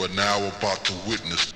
you are now about to witness